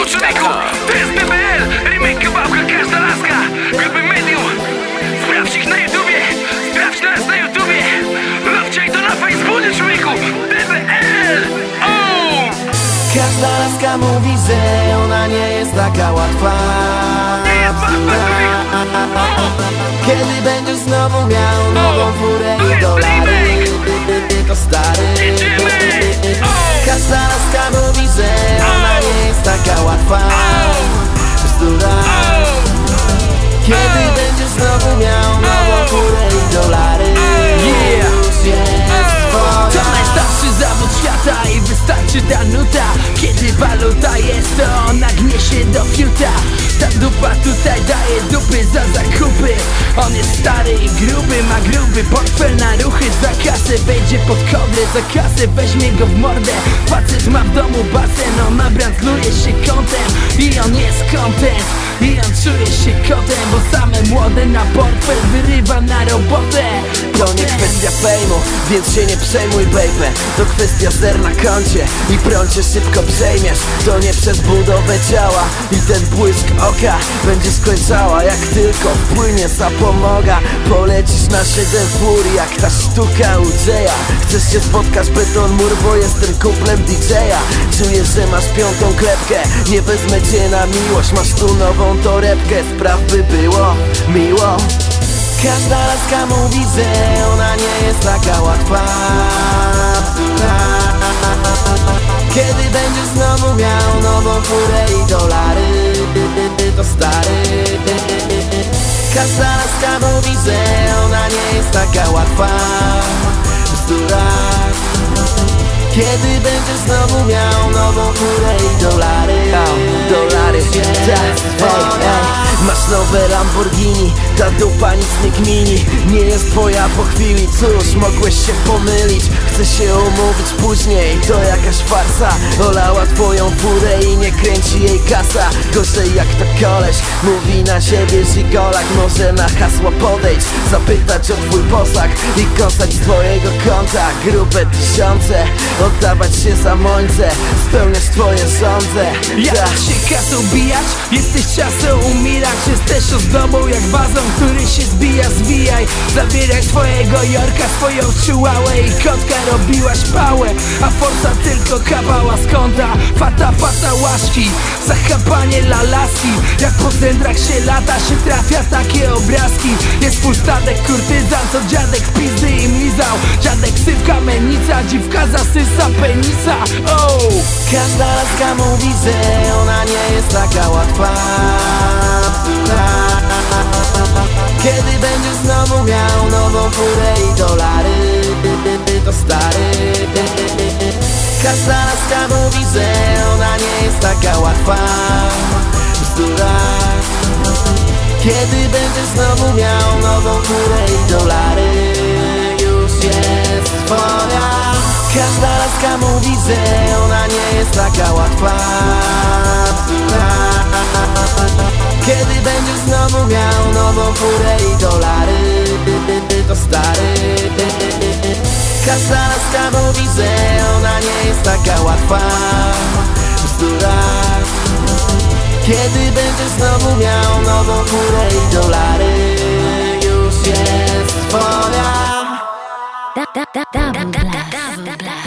stylu człowieku To jest BBL, remake kawałka Każda laska, grupy medium Sprawdź ich na YouTubie, sprawdź nas na YouTubie. Lubcie to na Facebooku człowieku BBL, oh! Każda laska mówi, że ona nie jest taka łatwa. Nie jest łatwa, Kiedy będziesz znowu miał nową fiuta Ta dupa tutaj daje dupy za zakupy. On jest stary i gruby, ma gruby portfel na ruchy. Za kasę wejdzie pod kodrę, za kasę weźmie go w mordę. Facet ma w domu basen, on brandzluje się I on jest kontent, i on czuje się kotem Bo same młode na portfel wyrywa na robotę. To nie kwestia fejmu, więc się nie przejmuj baby. To kwestia zer na koncie i prącie szybko przejmiesz. To nie przez budowę ciała i ten błysk oka Będzie skończała. Jak tylko wpłynie zapomoga Polecisz na 7 fur jak ta sztuka Udzeja Chcesz się spotkać beton mur, bo jestem kumplem DJ-a. Czujesz, że masz piątą klepkę. Nie wezmę cię na miłość, masz tu nową torebkę? Spraw by było miło. Każda laska mówi, że ona nie jest taka łatwa. Kiedy będziesz znowu miał nową furę i dolary To stary. Każda laska mówi, że ona nie jest taka łatwa. Bzdura. Kiedy będziesz znowu miał nową furę i dolary Dolary, nowe Lamborghini, ta dupa nic nie gmini. Nie jest twoja po chwili, cóż, mogłeś się pomylić Chcę się umówić później, to jakaś farsa Olała twoją furę i nie kręci jej kasa. Gorzej jak to koleś, mówi na siebie zigolak Może na hasło podejść, zapytać o twój posag I kąsać twojego konta. Grube tysiące Oddawać się za mońce, spełniać twoje żądze. Jak się kasą bijać? Jesteś czasem umierać Jesteś ozdobą jak wazon, który się zbija, zwijaj Zabieraj swojego Jorka, swoją chihuahua i kotka Robiłaś pałę, a forsa tylko kapała z kąta Fata, fata, łaszki, zachapanie lalaski Jak po zędrach się lata, się trafia takie obrazki. Jest full statek kurtyzan, co dziadek pizdy im lizał. Dziadek sywka, menica, dziwka zasysa penisa. Oh! Każda laska mówi, że ona nie jest taka łatwa Każda laska mówi, że ona nie jest taka łatwa. Bzdura. Kiedy będziesz znowu miał nową furę i dolary Już jest twoja Każda laska mówi, że ona nie jest taka łatwa. Kiedy będziesz znowu miał nową furę i dolary To stary Każda laska, bo widzę, ona nie jest taka łatwa. Bzdura Kiedy będziesz znowu miał nową furę i dolary Już jest twoja da, da, da, da, da, da, da, da.